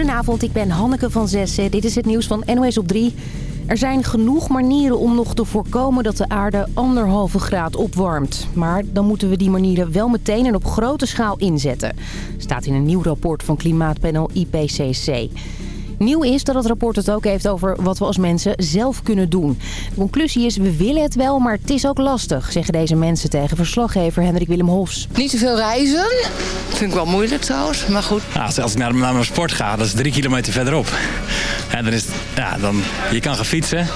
Goedenavond, ik ben Hanneke van Zessen. Dit is het nieuws van NOS op 3. Er zijn genoeg manieren om nog te voorkomen dat de aarde anderhalve graad opwarmt. Maar dan moeten we die manieren wel meteen en op grote schaal inzetten. Staat in een nieuw rapport van klimaatpanel IPCC. Nieuw is dat het rapport het ook heeft over wat we als mensen zelf kunnen doen. De conclusie is, we willen het wel, maar het is ook lastig, zeggen deze mensen tegen verslaggever Hendrik Willem Hofs. Niet te veel reizen. Vind ik wel moeilijk trouwens, maar goed. Als ik naar, naar mijn sport ga, dat is drie kilometer verderop. En dan is, ja, dan, je kan gaan fietsen,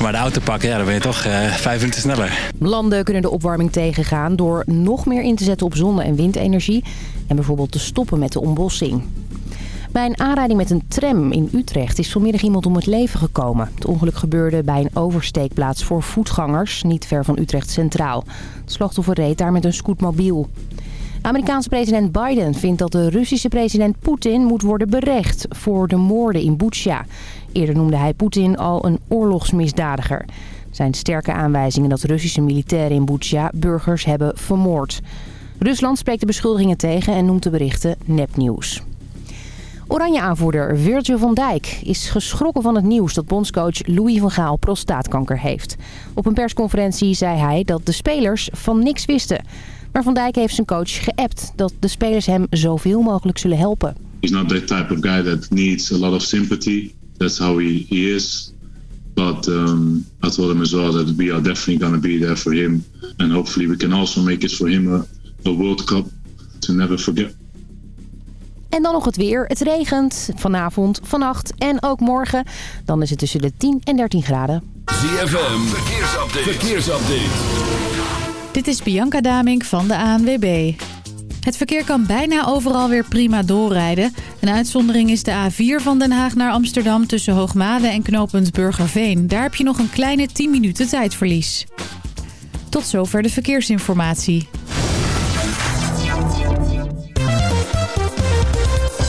maar de auto pakken, ja, dan ben je toch uh, vijf minuten sneller. Landen kunnen de opwarming tegengaan door nog meer in te zetten op zonne- en windenergie... en bijvoorbeeld te stoppen met de ontbossing. Bij een aanrijding met een tram in Utrecht is vanmiddag iemand om het leven gekomen. Het ongeluk gebeurde bij een oversteekplaats voor voetgangers, niet ver van Utrecht Centraal. Het slachtoffer reed daar met een scootmobiel. Amerikaanse president Biden vindt dat de Russische president Poetin moet worden berecht voor de moorden in Butsja. Eerder noemde hij Poetin al een oorlogsmisdadiger. Er zijn sterke aanwijzingen dat Russische militairen in Butsja burgers hebben vermoord. Rusland spreekt de beschuldigingen tegen en noemt de berichten nepnieuws. Oranje-aanvoerder Virgil van Dijk is geschrokken van het nieuws dat bondscoach Louis van Gaal prostaatkanker heeft. Op een persconferentie zei hij dat de spelers van niks wisten. Maar Van Dijk heeft zijn coach geappt dat de spelers hem zoveel mogelijk zullen helpen. He's not that type of guy that needs a lot of sympathy. That's how he, he is. But um, I told him as well that we are definitely going to be there for him. And hopefully we can also make it for him a, a World Cup to never forget. En dan nog het weer. Het regent vanavond, vannacht en ook morgen. Dan is het tussen de 10 en 13 graden. ZFM, verkeersupdate. verkeersupdate. Dit is Bianca Damink van de ANWB. Het verkeer kan bijna overal weer prima doorrijden. Een uitzondering is de A4 van Den Haag naar Amsterdam... tussen Hoogmade en knooppunt Burgerveen. Daar heb je nog een kleine 10 minuten tijdverlies. Tot zover de verkeersinformatie.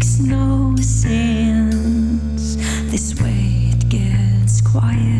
makes no sense. This way it gets quiet.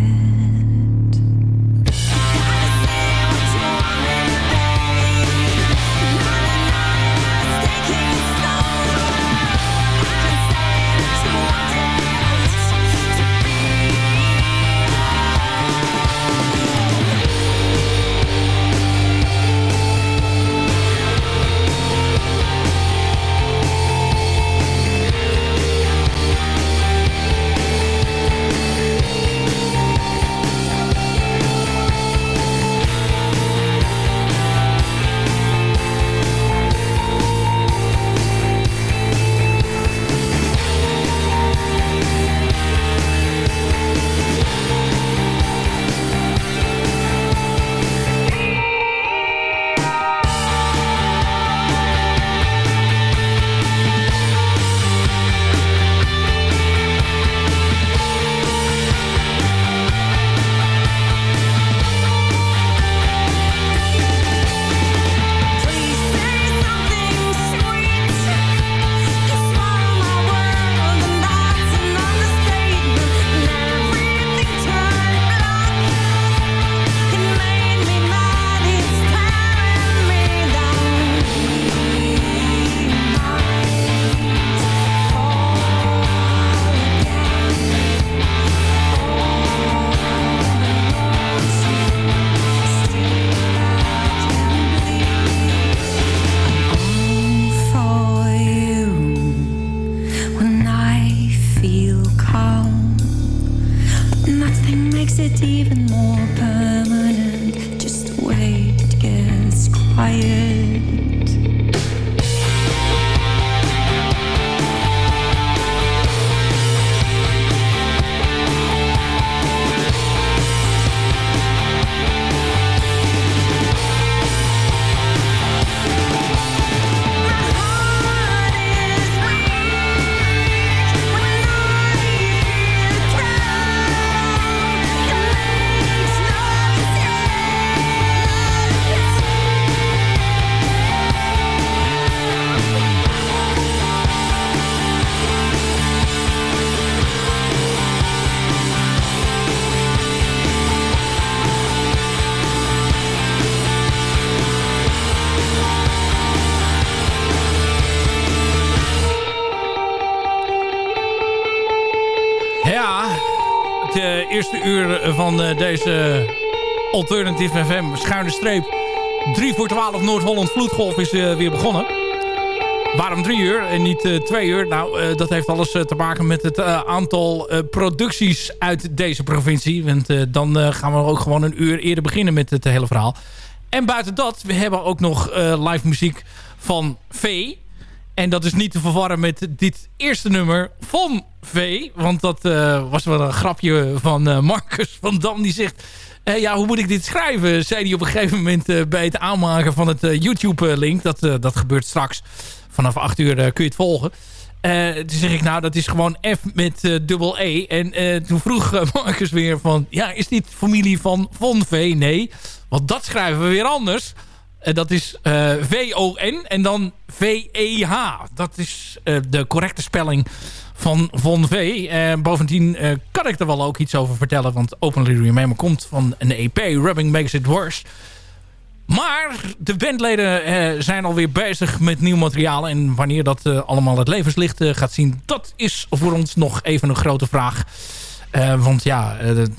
makes it even more permanent. Just wait it gets quiet. Deze Alternative FM schuine streep 3 voor 12 Noord-Holland Vloedgolf is uh, weer begonnen. Waarom drie uur en niet uh, twee uur? Nou, uh, dat heeft alles te maken met het aantal producties uit deze provincie. Want dan gaan we ook gewoon een uur eerder beginnen met het hele verhaal. En buiten dat, we hebben ook nog live muziek van V. En dat is niet te verwarren met dit eerste nummer van V. Want dat uh, was wel een grapje van uh, Marcus van Dam. Die zegt, uh, ja, hoe moet ik dit schrijven? Zei hij op een gegeven moment bij het aanmaken van het YouTube-link. Dat, dat gebeurt straks. Vanaf 8 uur kun je het volgen. toen zeg ik, nou, dat is gewoon F met dubbel E. En toen vroeg Marcus weer van... Ja, is dit familie van Von V? Nee, want dat schrijven we weer anders... Dat is uh, V-O-N en dan V-E-H. Dat is de correcte spelling van Von V. bovendien kan ik er wel ook iets over vertellen. Want Openly Remember komt van een EP. Rubbing Makes It Worse. Maar de bandleden zijn alweer bezig met nieuw materiaal. En wanneer dat allemaal het levenslicht gaat zien... dat is voor ons nog even een grote vraag. want ja,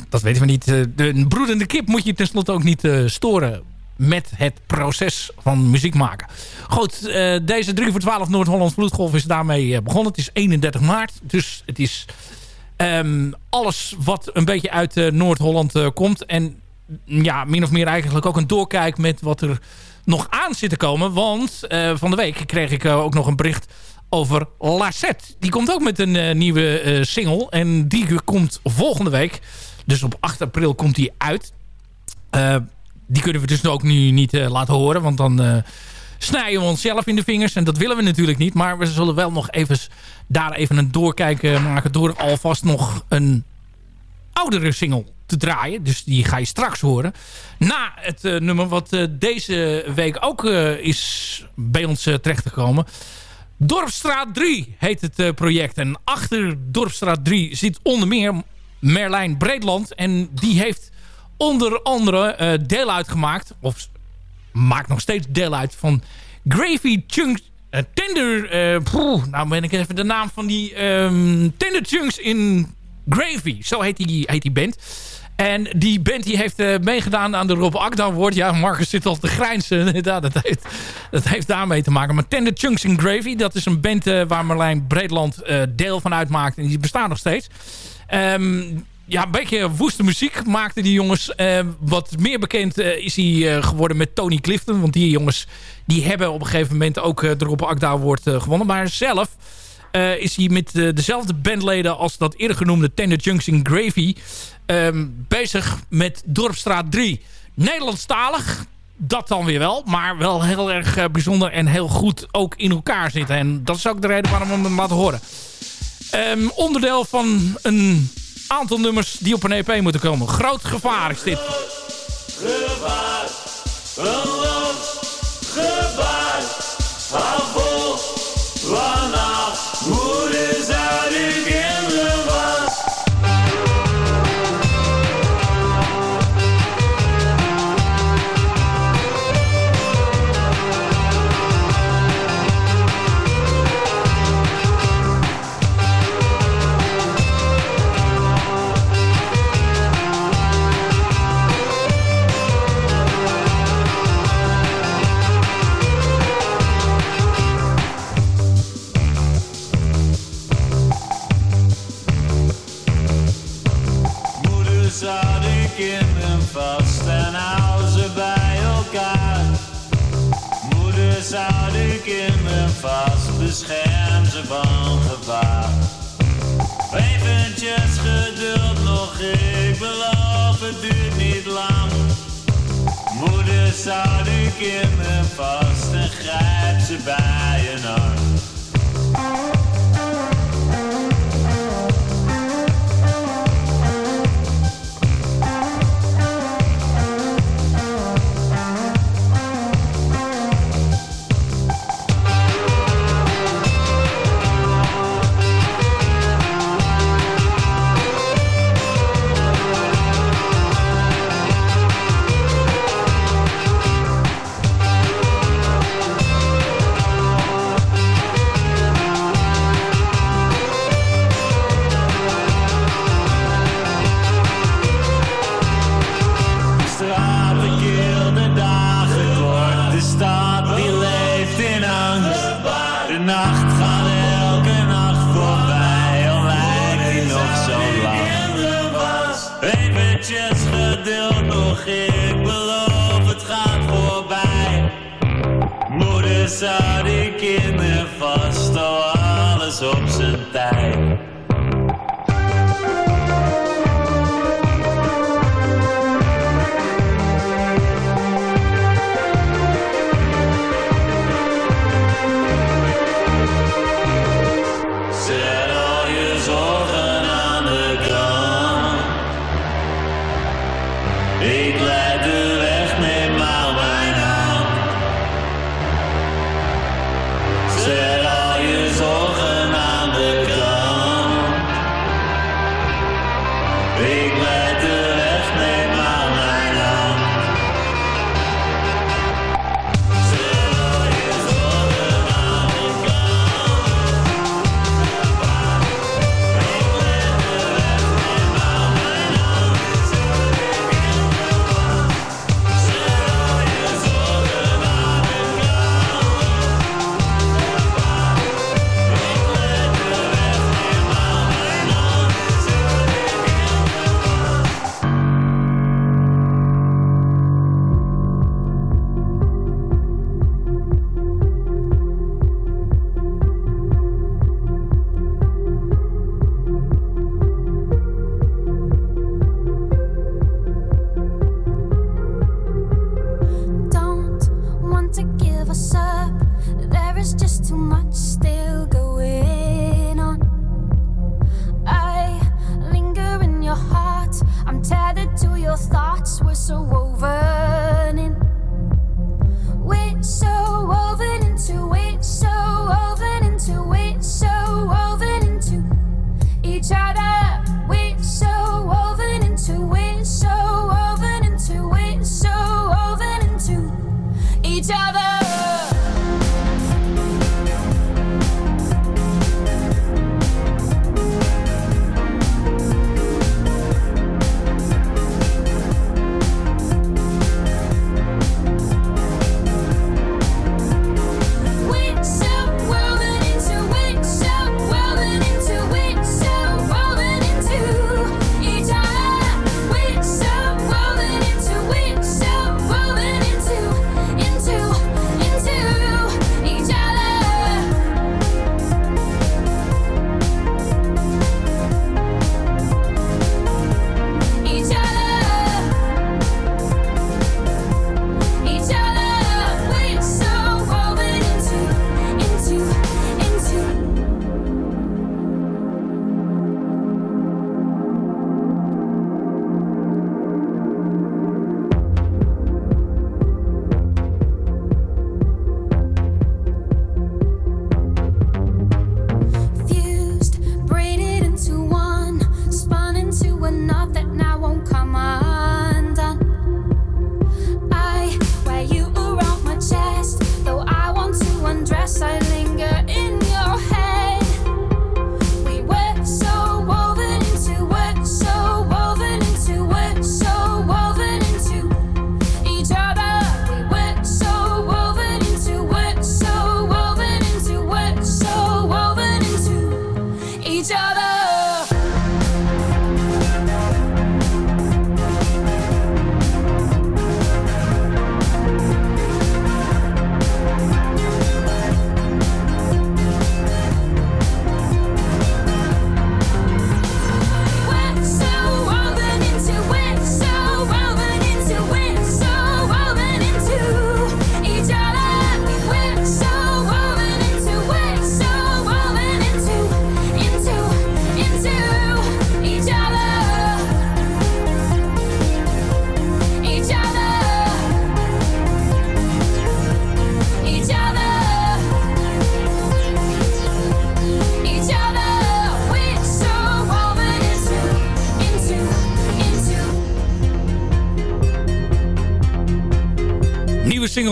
dat weten we niet. de broedende kip moet je tenslotte ook niet storen met het proces van muziek maken. Goed, uh, deze 3 voor 12 Noord-Hollands Vloedgolf is daarmee uh, begonnen. Het is 31 maart, dus het is um, alles wat een beetje uit uh, Noord-Holland komt. En ja, min of meer eigenlijk ook een doorkijk met wat er nog aan zit te komen. Want van de week kreeg ik ook nog een bericht over Lacet. Die komt ook met een nieuwe single. En die komt volgende week. Dus op 8 april komt die uit die kunnen we dus ook nu niet uh, laten horen. Want dan uh, snijden we onszelf in de vingers. En dat willen we natuurlijk niet. Maar we zullen wel nog even daar even een doorkijken maken. Door alvast nog een oudere single te draaien. Dus die ga je straks horen. Na het uh, nummer wat deze week ook is bij ons terecht gekomen. Dorpstraat 3 heet het project. En achter Dorpstraat 3 zit onder meer Merlijn Breedland. En die heeft onder andere uh, deel uitgemaakt. Of maakt nog steeds deel uit van Gravy Chunks. Uh, tender. Uh, nou ben ik even de naam van die um, Tender Chunks in Gravy. Zo heet die, heet die band. En die band die heeft meegedaan aan de Rob Akda Award. Ja, Marcus zit al te grijnzen. ja, dat, heeft, dat heeft daarmee te maken. Maar Tender Chunks in Gravy, dat is een band waar Marlijn Breedland deel van uitmaakt. En die bestaat nog steeds. Um, ja, een beetje woeste muziek maakten die jongens. Uh, wat meer bekend uh, is hij uh, geworden met Tony Clifton. Want die jongens die hebben op een gegeven moment ook de Rob Akda gewonnen. Maar zelf is hij met dezelfde bandleden als dat eerder genoemde Tender Junction Gravy... Um, bezig met Dorpstraat 3. Nederlandstalig, dat dan weer wel. Maar wel heel erg bijzonder en heel goed ook in elkaar zitten. En dat is ook de reden waarom we hem laten horen. Um, onderdeel van een aantal nummers die op een EP moeten komen. Groot gevaar is dit. Gevaar, gevaar, hou vast, bescherm ze van gevaar. Eventjes geduld nog, ik beloof het duurt niet lang. Moeder zou de kinderen vast en grijpt ze bij een arm.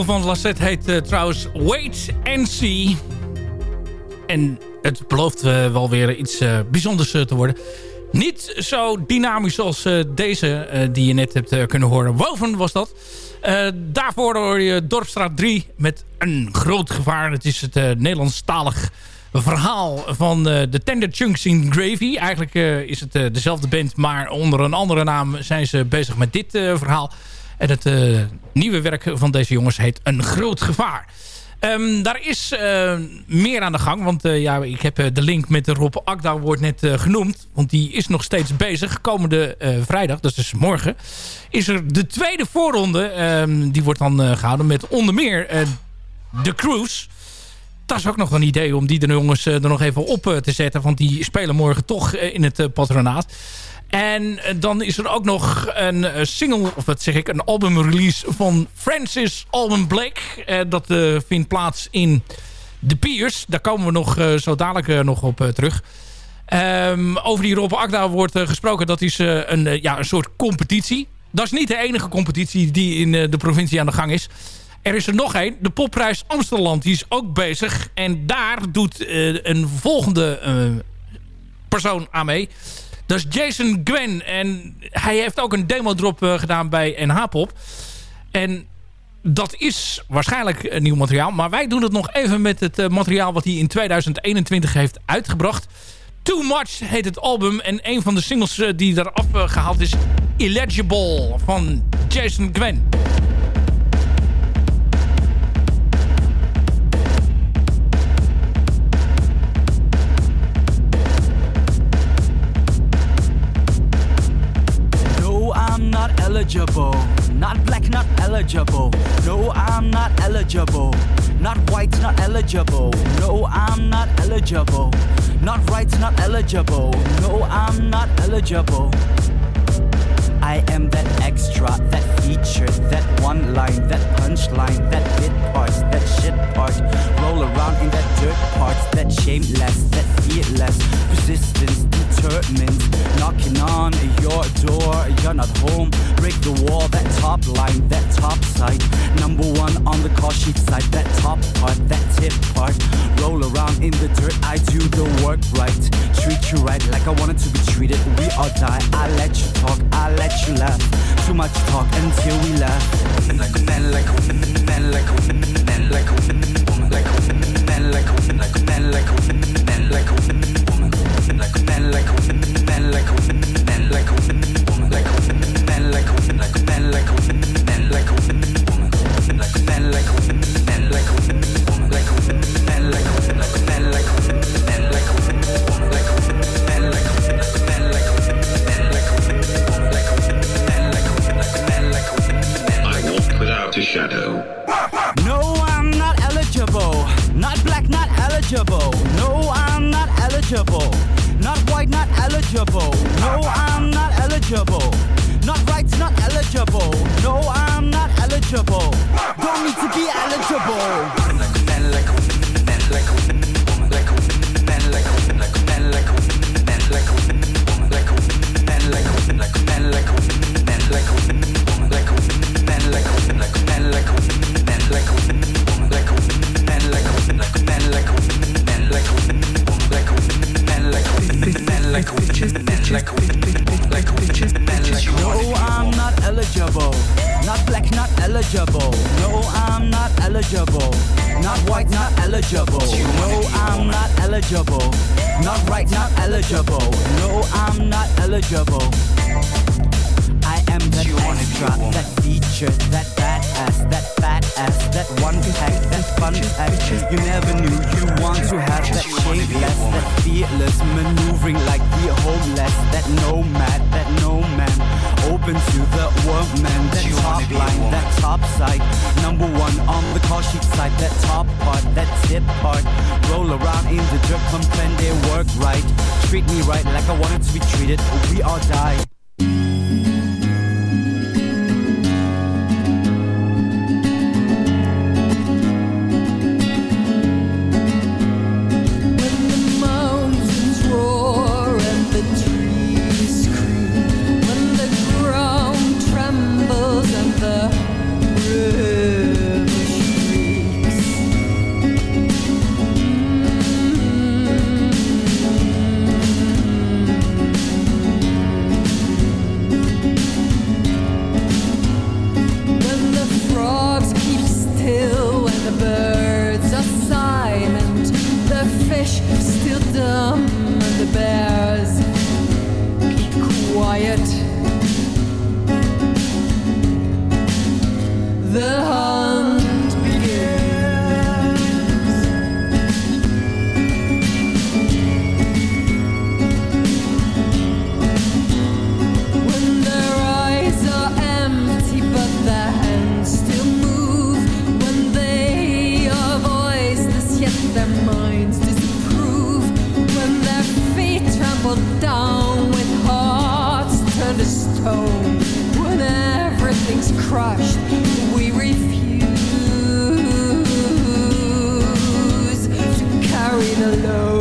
Van Lassette heet uh, trouwens Wait and See. En het belooft uh, wel weer iets uh, bijzonders te worden. Niet zo dynamisch als deze die je net hebt kunnen horen. Woven was dat. daarvoor hoor je Dorpstraat 3 met een groot gevaar. Het is het Nederlandstalig verhaal van de Tender Chunks in Gravy. Eigenlijk is het dezelfde band, maar onder een andere naam zijn ze bezig met dit verhaal. En het uh, nieuwe werk van deze jongens heet Een Groot Gevaar. Um, daar is uh, meer aan de gang. Want uh, ja, ik heb de link met de Rob Akda wordt net genoemd. Want die is nog steeds bezig. Komende vrijdag, dat is dus morgen, is er de tweede voorronde. Um, die wordt dan gehouden met onder meer de Cruise. Dat is ook nog een idee om die de jongens er nog even op te zetten. Want die spelen morgen toch in het patronaat. En eh, dan is er ook nog een eh, single, of wat zeg ik, een albumrelease van Francis Alban Blake. Uh, dat vindt plaats in The Piers. Daar komen we nog zo dadelijk nog op terug. Um, over die Rob Akda wordt gesproken. Dat is een, ja, een soort competitie. Dat is niet de enige competitie die in de provincie aan de gang is. Er is er nog één. De popprijs Amsterdam. Die is ook bezig. En daar doet een volgende persoon aan mee. Dat is Jason Gwen. En hij heeft ook een demo-drop uh, gedaan bij NH-pop. En dat is waarschijnlijk nieuw materiaal. Maar wij doen het nog even met het uh, materiaal wat hij in 2021 heeft uitgebracht. Too Much heet het album. En een van de singles uh, die eraf gehaald is... Illegible van Jason Gwen. Eligible. Not black, not eligible. No, I'm not eligible. Not white, not eligible. No, I'm not eligible. Not right, not eligible. No, I'm not eligible. I am that extra, that feature, that one line, that punchline, that bit parts, that shit part. Roll around in that dirt parts, that shameless, that You're not home, break the wall, that top line, that top side. Number one on the call sheet side, that top part, that tip part. Roll around in the dirt, I do the work right. Treat you right like I wanted to be treated. We all die, I let you talk, I let you laugh. Too much talk until we laugh. Like a man, like a man, like a man, like a woman, like a man, like a like a man, like a man, like a woman, eligible. Not white, not eligible. No, I'm not eligible. Not right, not eligible. No, I'm not eligible. Don't need to be eligible. Eligible. No, I'm not eligible. Not white, not eligible. No, I'm not eligible. Not right, not eligible. No, I'm not eligible. I am that extra, that feature, that badass, that fat ass, that one pack, that fun pack. You never knew you want to have that shameless, that fearless, maneuvering like the homeless, that nomad, that no man, open to the woman, that top line, that top side, number one on the call sheet side, that top part, that tip part, roll around in the dirt, comprehend they work right, treat me right like I wanted to be treated, we all die. Carry the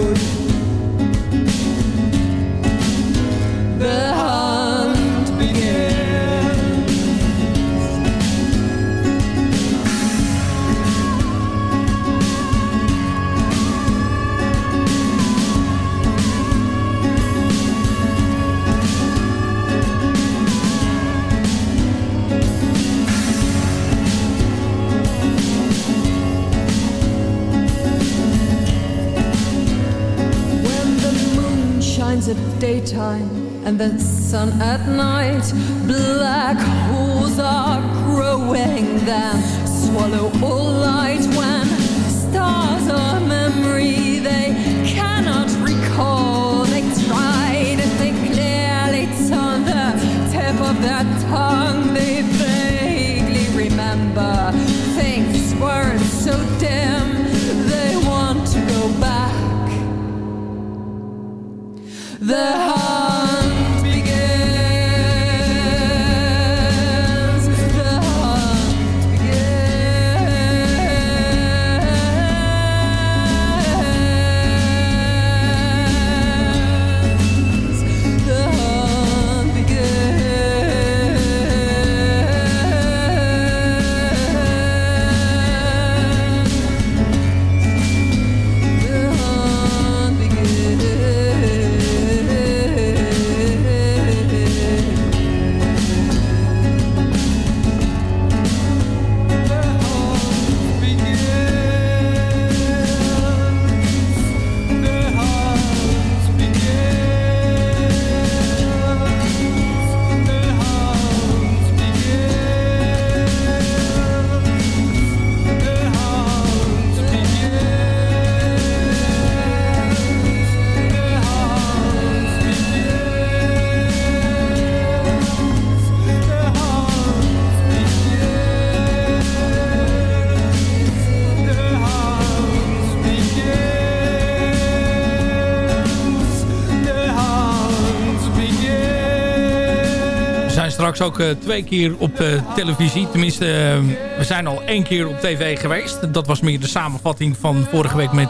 straks ook eh, twee keer op eh, televisie. Tenminste, eh, we zijn al één keer op tv geweest. Dat was meer de samenvatting van vorige week met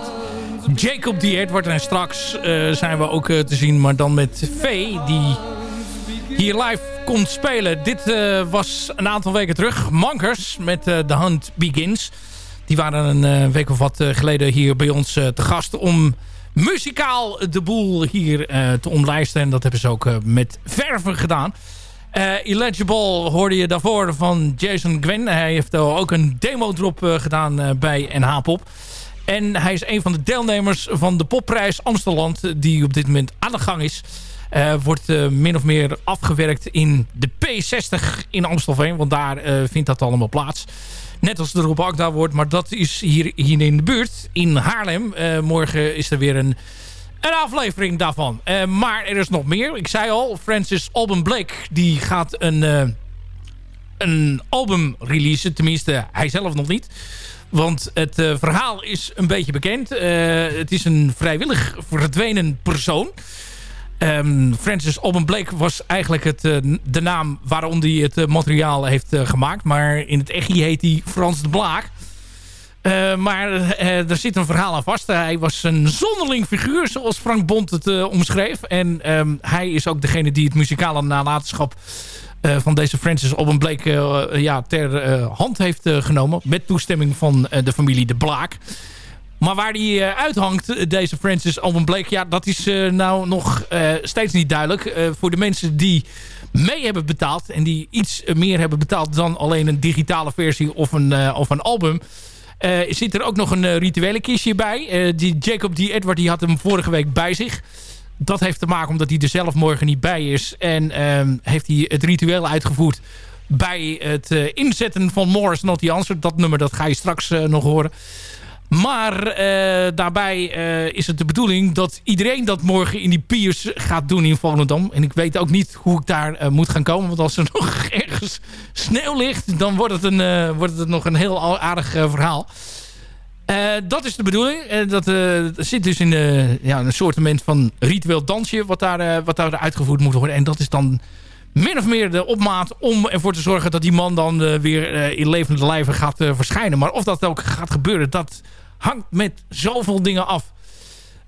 Jacob D. Edward. En straks zijn we ook te zien, maar dan met Vee, die hier live komt spelen. Dit was een aantal weken terug. Mankers met The Hunt Begins. Die waren een week of wat geleden hier bij ons te gast om muzikaal de boel hier te omlijsten. En dat hebben ze ook met verven gedaan. Eh Illegible hoorde je daarvoor van Jason Gwen. Hij heeft ook een demo-drop eh, gedaan eh, bij NH Pop. En hij is een van de deelnemers van de popprijs Amsterdam... die op dit moment aan de gang is. Wordt min of meer afgewerkt in de P60 in Amstelveen. Want daar vindt dat allemaal plaats. Net als de Rob Agda wordt. Maar dat is hier, hier in de buurt. In Haarlem. Morgen is er weer een, een aflevering daarvan. Eh, maar er is nog meer. Ik zei al, Francis Alban Blake... die gaat een, eh, een album releasen. Tenminste, hij zelf nog niet. Want het eh, verhaal is een beetje bekend. Het is een vrijwillig verdwenen persoon. Ehm, Francis Alban Blake was eigenlijk het, de naam waarom hij het materiaal heeft gemaakt. Maar in het echi heet hij Frans de Blaak. Eh, maar eh, er zit een verhaal aan vast. hij was een zonderling figuur, zoals Frank Bond het eh, omschreef. En ehm, hij is ook degene die het muzikale nalatenschap van deze Francis Alban Blake eh, ja, ter hand heeft genomen. Met toestemming van de familie De Blaak. Maar waar die uithangt, deze Francis Alban Blake... ja, dat is nou nog steeds niet duidelijk. Voor de mensen die mee hebben betaald... en die iets meer hebben betaald dan alleen een digitale versie of een, of een album... eh, zit er ook nog een eh, rituele kistje bij. Eh, die Jacob D. Edward die had hem vorige week bij zich. Dat heeft te maken omdat hij er zelf morgen niet bij is. En ehm, heeft hij het ritueel uitgevoerd bij het inzetten van Morris Not The Answer. Dat nummer dat ga je straks nog horen. Maar daarbij is het de bedoeling dat iedereen dat morgen in die piers gaat doen in Volendam. En ik weet ook niet hoe ik daar moet gaan komen. Want als er nog ergens sneeuw ligt, dan wordt het, een, eh, wordt het nog een heel aardig eh, verhaal. dat is de bedoeling. Uh, dat zit dus in ja, een soort van ritueel dansje... wat daar, wat daar uitgevoerd moet worden. En dat is dan min of meer de opmaat om ervoor te zorgen... dat die man dan weer in levende lijven gaat verschijnen. Maar of dat ook gaat gebeuren, dat hangt met zoveel dingen af.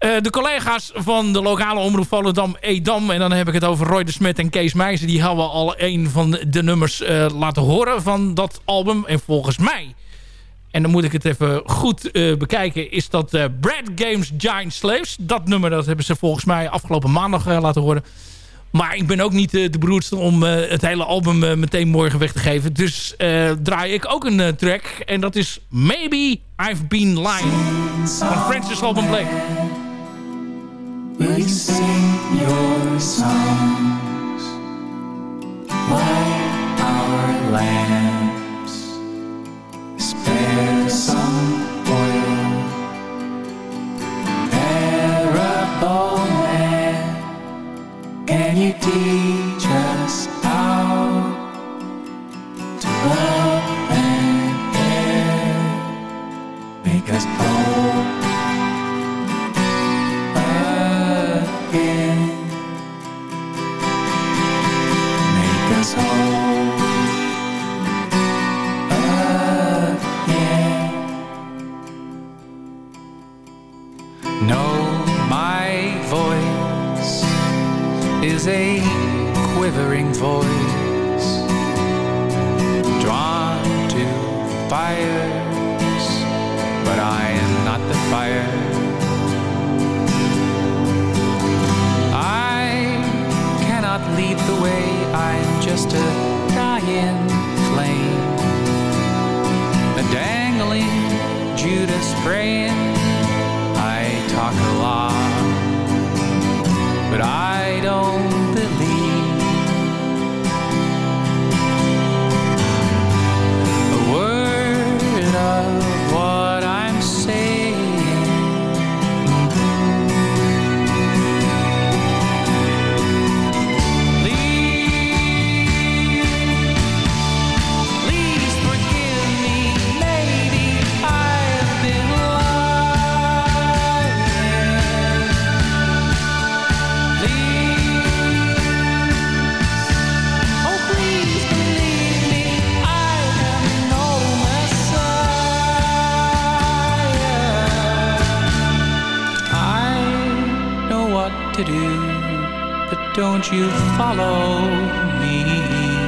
De collega's van de lokale omroep Volendam Edam... en dan heb ik het over Roy de Smet en Kees Meijzer... die hebben al een van de nummers laten horen van dat album. En volgens mij en dan moet ik het even goed uh, bekijken. Is dat Brad Games Giant Slaves. Dat nummer dat hebben ze volgens mij afgelopen maandag laten horen. Maar ik ben ook niet de beroerdste om het hele album meteen morgen weg te geven. Dus draai ik ook een track. En dat is Maybe I've Been Lying. Van Francis Alban Blake. We sing your songs. Why to do, but don't you follow me.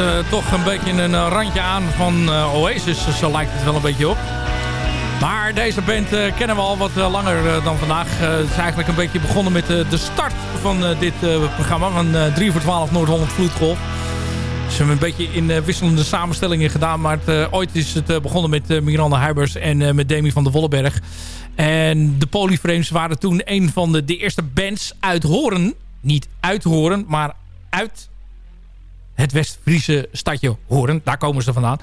Eh, toch een beetje een eh, randje aan van eh, Oasis. Zo lijkt het wel een beetje op. Maar deze band kennen we al wat langer dan vandaag. Het is eigenlijk een beetje begonnen met de start van dit programma. Van eh 3 voor 12 Noord-Holland Vloedgolf. Ze hebben een beetje in wisselende samenstellingen gedaan. Maar het, ooit is het begonnen met Miranda Huibers en met Demi van der Wolleberg. En de Polyframes waren toen een van de, de eerste bands uit Horen. Niet uit Horen, maar uit het West-Friese stadje Horen. Daar komen ze vandaan.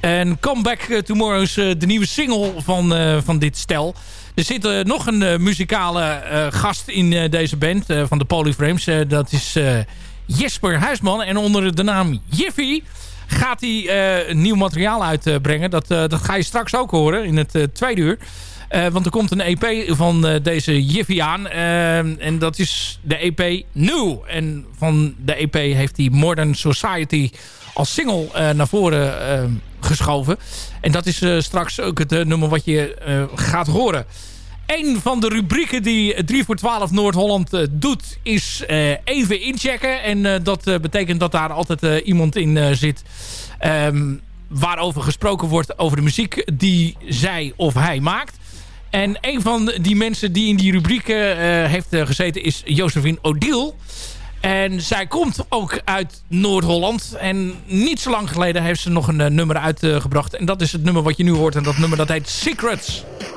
En Comeback Tomorrow is eh, de nieuwe single van, eh, van dit stel. Er zit eh, nog een muzikale gast in deze band van de Polyframes. Dat is Jesper Huisman. En onder de naam Jiffy gaat hij nieuw materiaal uitbrengen. dat, dat ga je straks ook horen in het tweede uur. Eh, want er komt een EP van eh, deze Jiffy aan. Eh, en dat is de EP New. En van de EP heeft hij Modern Society als single naar voren geschoven. En dat is straks ook het nummer wat je gaat horen. Een van de rubrieken die 3 voor 12 Noord-Holland doet is even inchecken. En dat betekent dat daar altijd iemand in zit... ehm, waarover gesproken wordt over de muziek die zij of hij maakt. En een van die mensen die in die rubriek eh, heeft eh, gezeten is Josephine Odiel. En zij komt ook uit Noord-Holland. En niet zo lang geleden heeft ze nog een eh, nummer uitgebracht. en dat is het nummer wat je nu hoort. En dat nummer dat heet Secrets. Secrets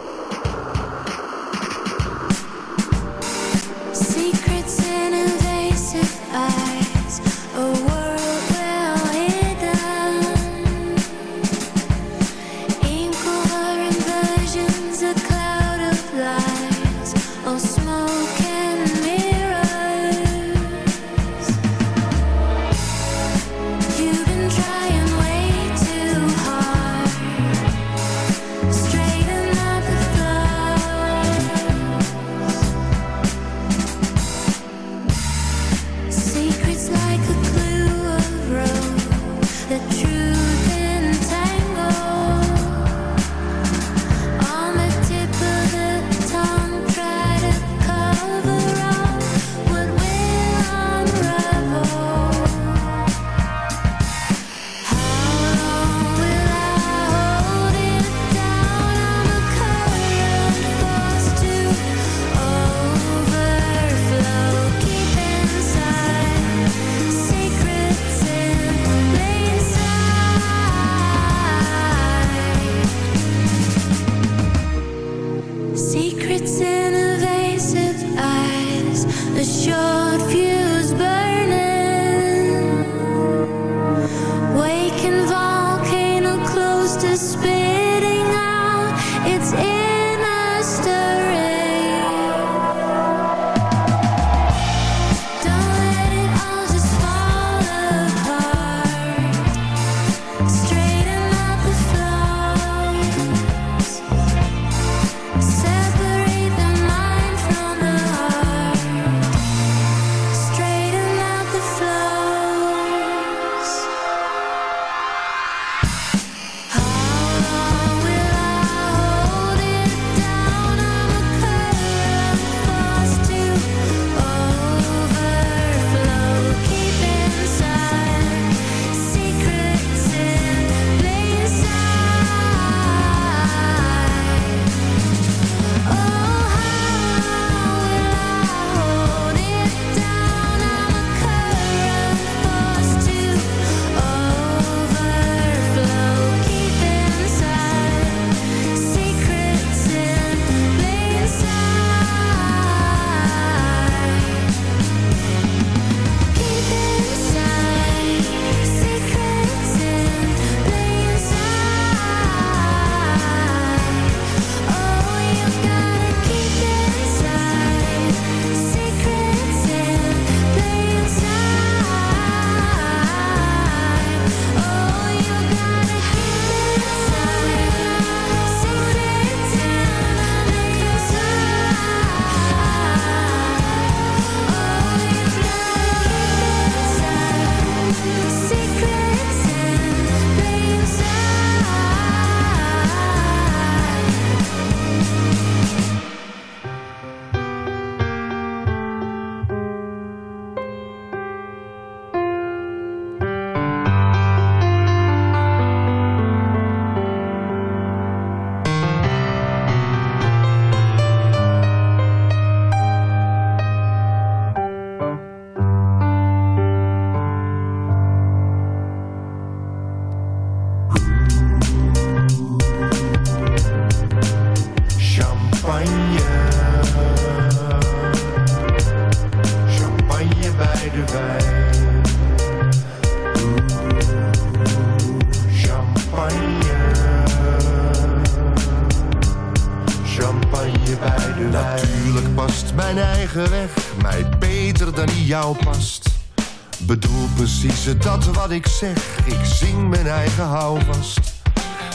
zeg, ik zing mijn eigen houvast.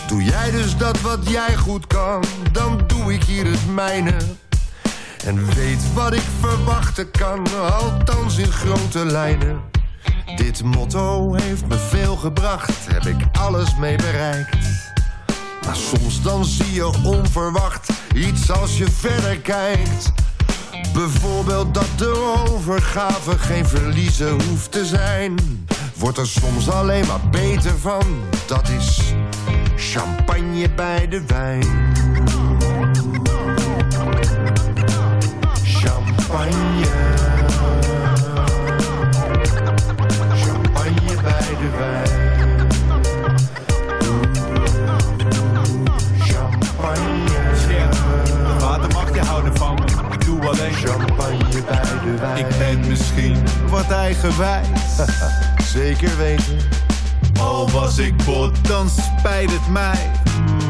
Doe jij dus dat wat jij goed kan, dan doe ik hier het mijne. En weet wat ik verwachten kan, althans in grote lijnen. Dit motto heeft me veel gebracht, heb ik alles mee bereikt. Maar soms dan zie je onverwacht iets als je verder kijkt. Bijvoorbeeld dat de overgave geen verliezen hoeft te zijn. Wordt er soms alleen maar beter van, dat is champagne bij de wijn. Champagne. Champagne bij de wijn. Champagne. Water mag je houden van doe alleen Champagne bij de wijn. Ik ben misschien wat eigenwijs. Zeker weten. Al was ik bot, dan spijt het mij.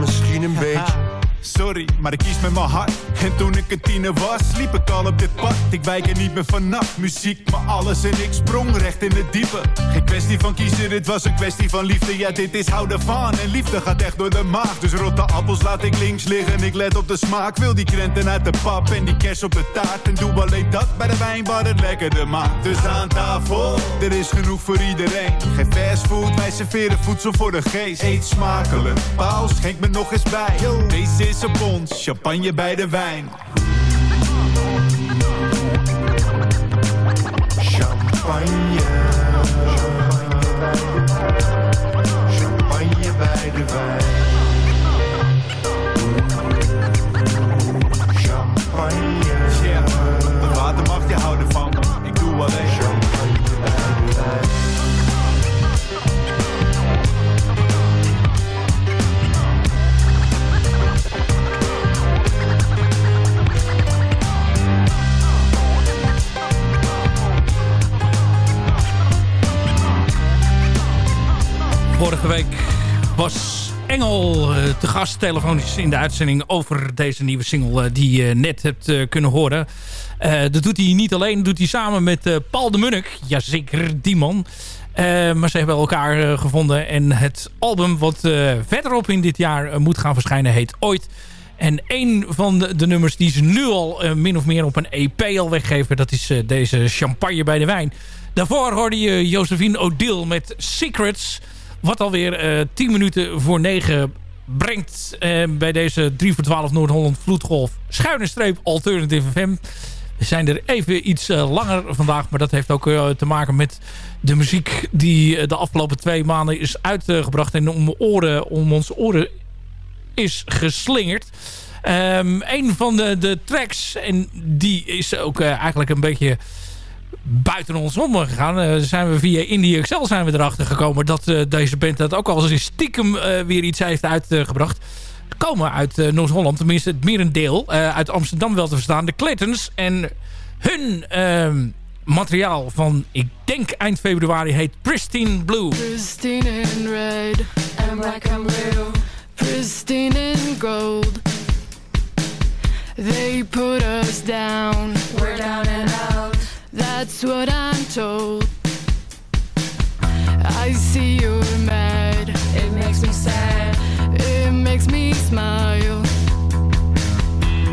Misschien een beetje. Sorry, maar ik kies met mijn hart. En toen ik een tiener was, liep ik al op dit pad. Ik wijk er niet meer vanaf. Muziek, maar alles en ik sprong recht in het diepe. Geen kwestie van kiezen, dit was een kwestie van liefde. Ja, dit is houden van. En liefde gaat echt door de maag. Dus rotte appels laat ik links liggen. Ik let op de smaak. Wil die krenten uit de pap en die kers op de taart. En doe alleen dat bij de wijn waar het lekkerder maakt. Dus aan tafel, er is genoeg voor iedereen. Geen fastfood, wij serveren voedsel voor de geest. Eet smakelijk, Paus, schenk me nog eens bij. Deze champagne bij de wijn. Champagne. Champagne bij de wijn. Vorige week was Engel eh, te gast telefonisch in de uitzending over deze nieuwe single eh, die je net hebt eh, kunnen horen. Dat doet hij niet alleen, dat doet hij samen met Paul de Munnik. Jazeker, die man. Maar ze hebben elkaar gevonden en het album wat verderop in dit jaar moet gaan verschijnen heet Ooit. En een van de, de nummers die ze nu al min of meer op een EP al weggeven... dat is deze Champagne bij de Wijn. Daarvoor hoorde je Josephine Odile met Secrets... wat alweer eh 10 minuten voor 9 brengt eh, bij deze 3 voor 12 Noord-Holland Vloedgolf... schuine streep Alternative FM. We zijn er even iets eh, langer vandaag, maar dat heeft ook te maken met de muziek die de afgelopen twee maanden is uitgebracht en om, oren, om onze oren is geslingerd. Ehm, een van de, de tracks, en die is ook eigenlijk een beetje buiten ons om gegaan. Eh, zijn we via Indie Excel zijn we erachter gekomen dat eh, deze band dat ook al eens stiekem eh, weer iets heeft uitgebracht. Komen uit eh, Noord-Holland, tenminste het merendeel. eh uit Amsterdam wel te verstaan. De Clintons. En hun ehm, materiaal van, ik denk eind februari, heet Pristine Blue. Pristine in red and black and blue. Pristine in gold. They put us down. We're down and out. That's what I'm told. I see you're mad. It makes me sad. It makes me smile.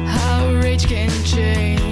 How rage can change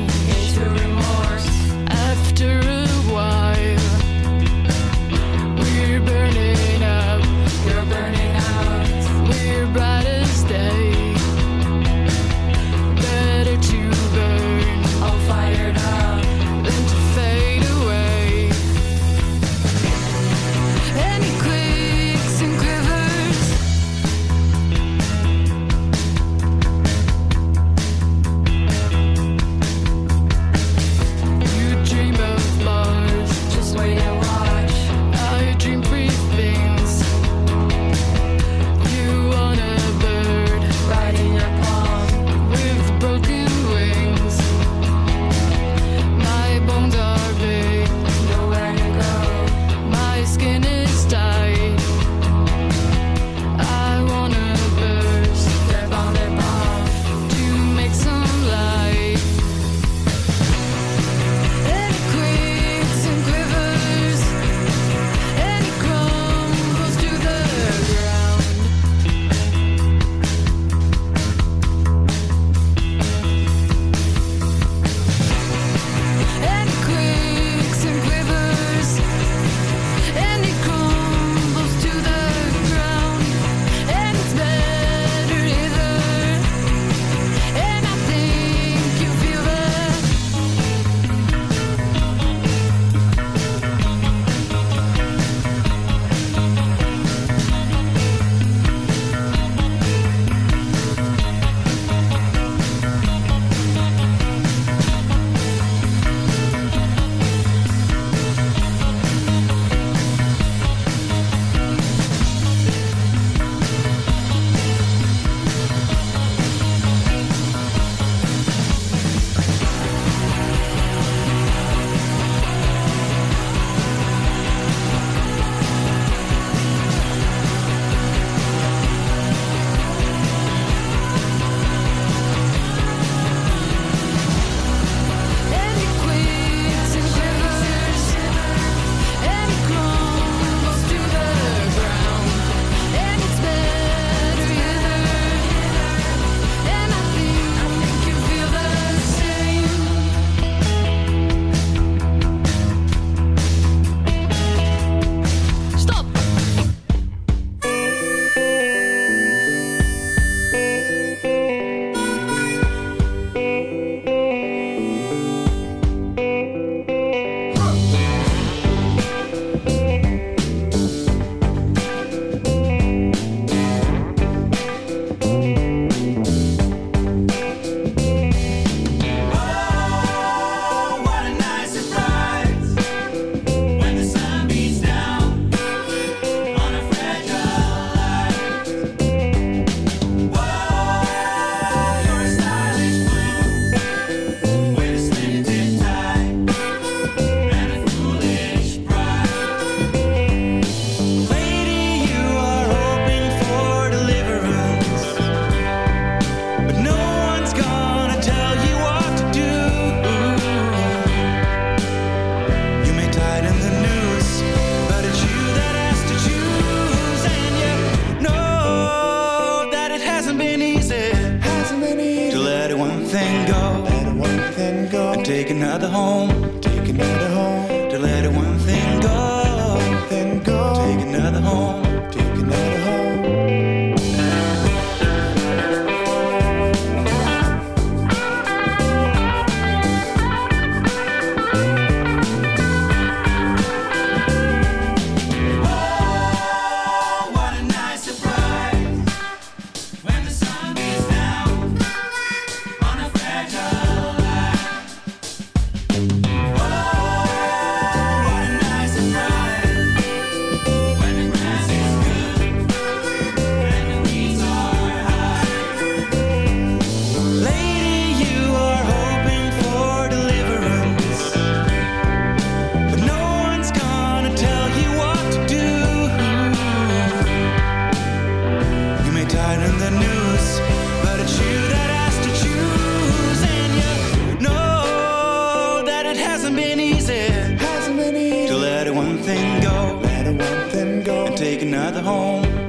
it hasn't been easy. Hasn't been easy to let one thing go, let one thing go, and take another home.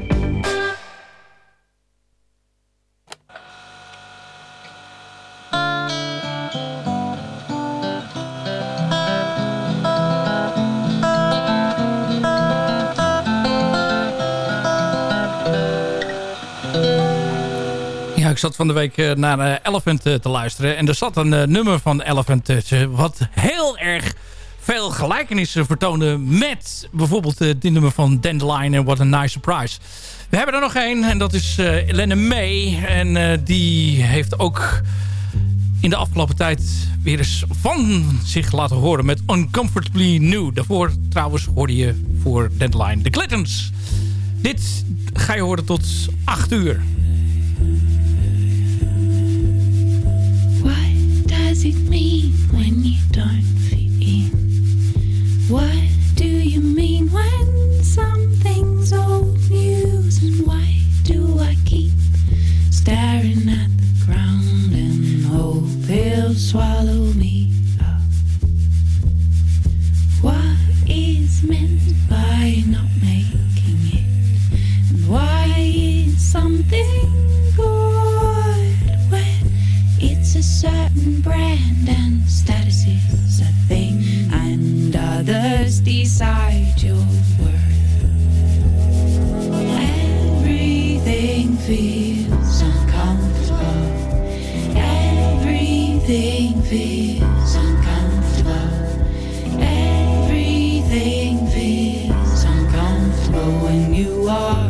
Zat van de week eh, naar eh, Elephant eh, te luisteren. En er zat een nummer van Elephant wat heel erg veel gelijkenissen vertoonde... met bijvoorbeeld dit nummer van Dandelion en What a Nice Surprise. We hebben er nog één en dat is eh Elene May. En die heeft ook in de afgelopen tijd weer eens van zich laten horen... met Uncomfortably New. Daarvoor trouwens hoorde je voor Dandelion de Clintons. Dit ga je horen tot 8 uur. Does it mean when you don't fit in? What do you mean when something's old news? And why do I keep staring at the ground and hope he'll swallow me up? What is meant by not making it? And why is something it's a certain brand and status is a thing and others decide your worth? Everything feels uncomfortable. Everything feels uncomfortable. Everything feels uncomfortable when you are